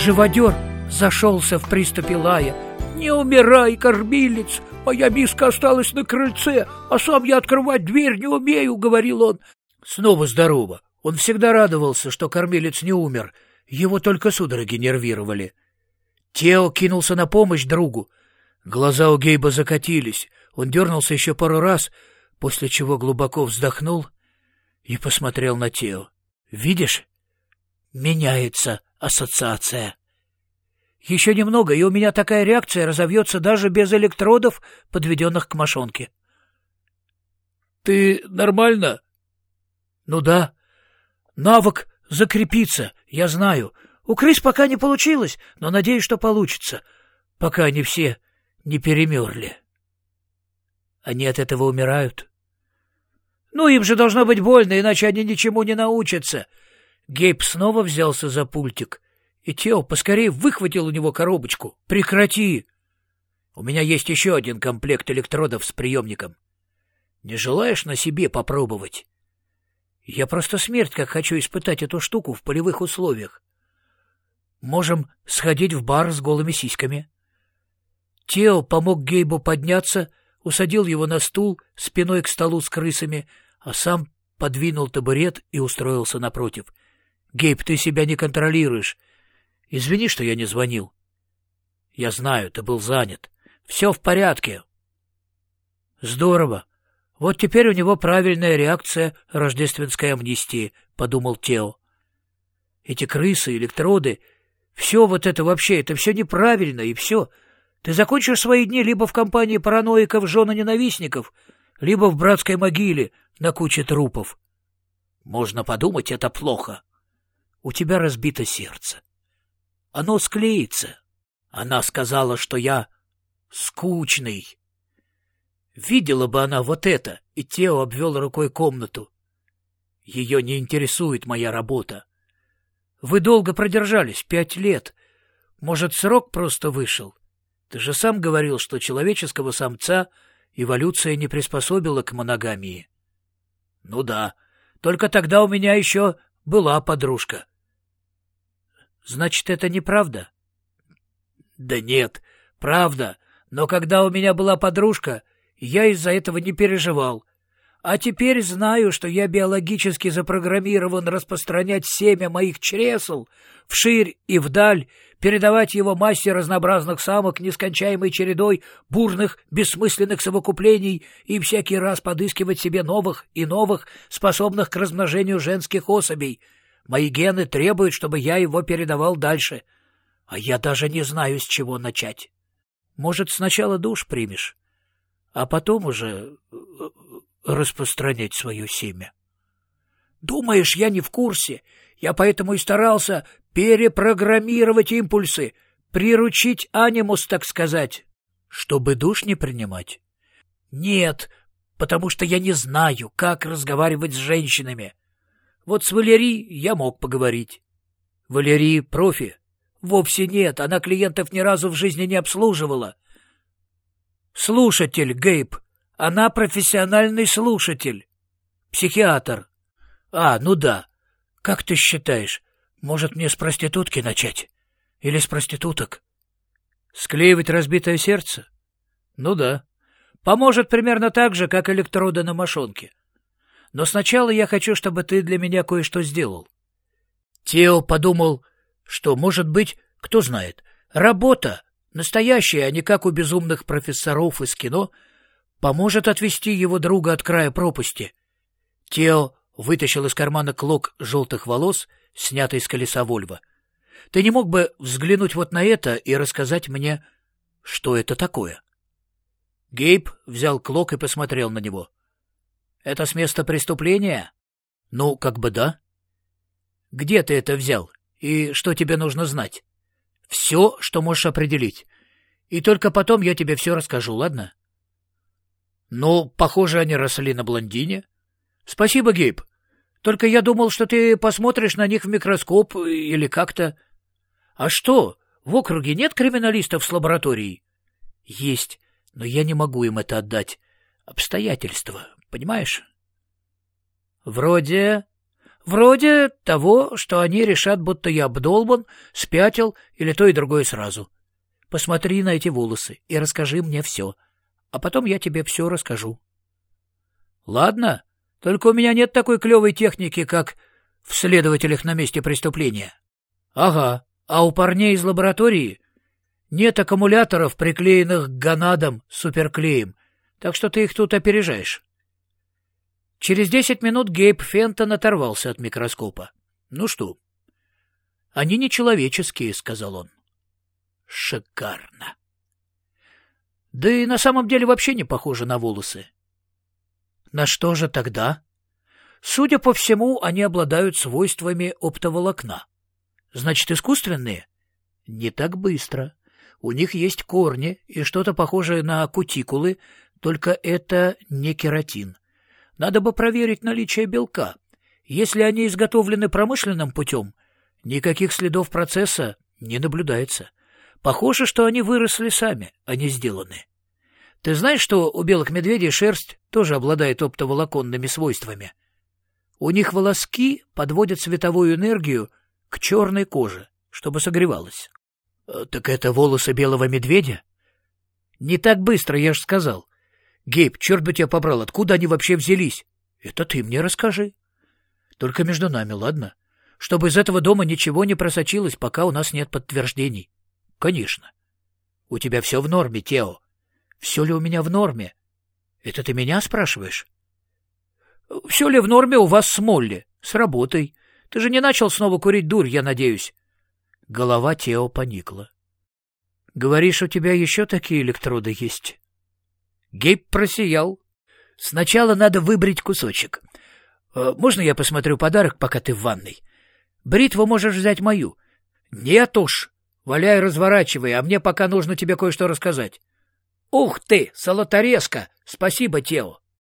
Живодер зашелся в приступе лая. «Не умирай, кормилец! Моя миска осталась на крыльце, а сам я открывать дверь не умею», — говорил он. Снова здорово. Он всегда радовался, что кормилец не умер. Его только судороги нервировали. Тео кинулся на помощь другу. Глаза у Гейба закатились. Он дернулся еще пару раз, после чего глубоко вздохнул и посмотрел на Тео. «Видишь? Меняется ассоциация». Еще немного, и у меня такая реакция разовьется даже без электродов, подведенных к мошонке. — Ты нормально? — Ну да. Навык закрепится, я знаю. У крыс пока не получилось, но надеюсь, что получится, пока они все не перемерли. Они от этого умирают. Ну, им же должно быть больно, иначе они ничему не научатся. Гейб снова взялся за пультик — и Тео поскорее выхватил у него коробочку. «Прекрати! У меня есть еще один комплект электродов с приемником. Не желаешь на себе попробовать? Я просто смерть как хочу испытать эту штуку в полевых условиях. Можем сходить в бар с голыми сиськами». Тео помог Гейбу подняться, усадил его на стул спиной к столу с крысами, а сам подвинул табурет и устроился напротив. — Гейб, ты себя не контролируешь. Извини, что я не звонил. Я знаю, ты был занят. Все в порядке. Здорово. Вот теперь у него правильная реакция рождественской амнистии, подумал Тео. Эти крысы, электроды, все вот это вообще, это все неправильно, и все. Ты закончишь свои дни либо в компании параноиков, жена ненавистников, либо в братской могиле на куче трупов. Можно подумать, это плохо. У тебя разбито сердце. Оно склеится. Она сказала, что я скучный. Видела бы она вот это, и Тео обвел рукой комнату. Ее не интересует моя работа. Вы долго продержались, пять лет. Может, срок просто вышел? Ты же сам говорил, что человеческого самца эволюция не приспособила к моногамии. Ну да, только тогда у меня еще была подружка. Значит, это неправда? Да нет, правда. Но когда у меня была подружка, я из-за этого не переживал. А теперь знаю, что я биологически запрограммирован распространять семя моих чресел вширь и вдаль, передавать его массе разнообразных самок нескончаемой чередой бурных, бессмысленных совокуплений и всякий раз подыскивать себе новых и новых, способных к размножению женских особей — Мои гены требуют, чтобы я его передавал дальше. А я даже не знаю, с чего начать. Может, сначала душ примешь, а потом уже э, распространять свое семя. Думаешь, я не в курсе? Я поэтому и старался перепрограммировать импульсы, приручить анимус, так сказать. Чтобы душ не принимать? Нет, потому что я не знаю, как разговаривать с женщинами. Вот с Валерий я мог поговорить. Валерий профи. Вовсе нет, она клиентов ни разу в жизни не обслуживала. Слушатель, Гейб. Она профессиональный слушатель. Психиатр. А, ну да. Как ты считаешь, может мне с проститутки начать? Или с проституток? Склеивать разбитое сердце? Ну да. Поможет примерно так же, как электроды на мошонке. Но сначала я хочу, чтобы ты для меня кое-что сделал. Тео подумал, что, может быть, кто знает, работа, настоящая, а не как у безумных профессоров из кино, поможет отвести его друга от края пропасти. Тео вытащил из кармана клок желтых волос, снятый с колеса Вольва. Ты не мог бы взглянуть вот на это и рассказать мне, что это такое? Гейб взял клок и посмотрел на него. — это с места преступления? Ну, как бы да. Где ты это взял? И что тебе нужно знать? Все, что можешь определить. И только потом я тебе все расскажу, ладно? Ну, похоже, они росли на блондине. Спасибо, Гейб. Только я думал, что ты посмотришь на них в микроскоп или как-то... А что, в округе нет криминалистов с лабораторией? Есть, но я не могу им это отдать. Обстоятельства, Понимаешь? Вроде... Вроде того, что они решат, будто я обдолбан, спятил или то и другое сразу. Посмотри на эти волосы и расскажи мне все. А потом я тебе все расскажу. Ладно, только у меня нет такой клевой техники, как в следователях на месте преступления. Ага, а у парней из лаборатории нет аккумуляторов, приклеенных к гонадам суперклеем, так что ты их тут опережаешь. Через десять минут Гейб Фентон оторвался от микроскопа. — Ну что? — Они нечеловеческие, — сказал он. — Шикарно. Да и на самом деле вообще не похожи на волосы. На что же тогда? Судя по всему, они обладают свойствами оптоволокна. Значит, искусственные? Не так быстро. У них есть корни и что-то похожее на кутикулы, только это не кератин. Надо бы проверить наличие белка. Если они изготовлены промышленным путем, никаких следов процесса не наблюдается. Похоже, что они выросли сами, а не сделаны. Ты знаешь, что у белых медведей шерсть тоже обладает оптоволоконными свойствами? У них волоски подводят световую энергию к черной коже, чтобы согревалась. Э, — Так это волосы белого медведя? — Не так быстро, я же сказал. Гейб, черт бы тебя побрал, откуда они вообще взялись? — Это ты мне расскажи. Только между нами, ладно? Чтобы из этого дома ничего не просочилось, пока у нас нет подтверждений. — Конечно. — У тебя все в норме, Тео. Все ли у меня в норме? Это ты меня спрашиваешь? — Все ли в норме у вас с Молли? С работой. Ты же не начал снова курить дурь, я надеюсь. Голова Тео поникла. — Говоришь, у тебя еще такие электроды есть? Гейб просиял. — Сначала надо выбрить кусочек. Э, можно я посмотрю подарок, пока ты в ванной? Бритву можешь взять мою. — Нет уж. Валяй, разворачивай, а мне пока нужно тебе кое-что рассказать. — Ух ты, солоторезка! Спасибо, Тео.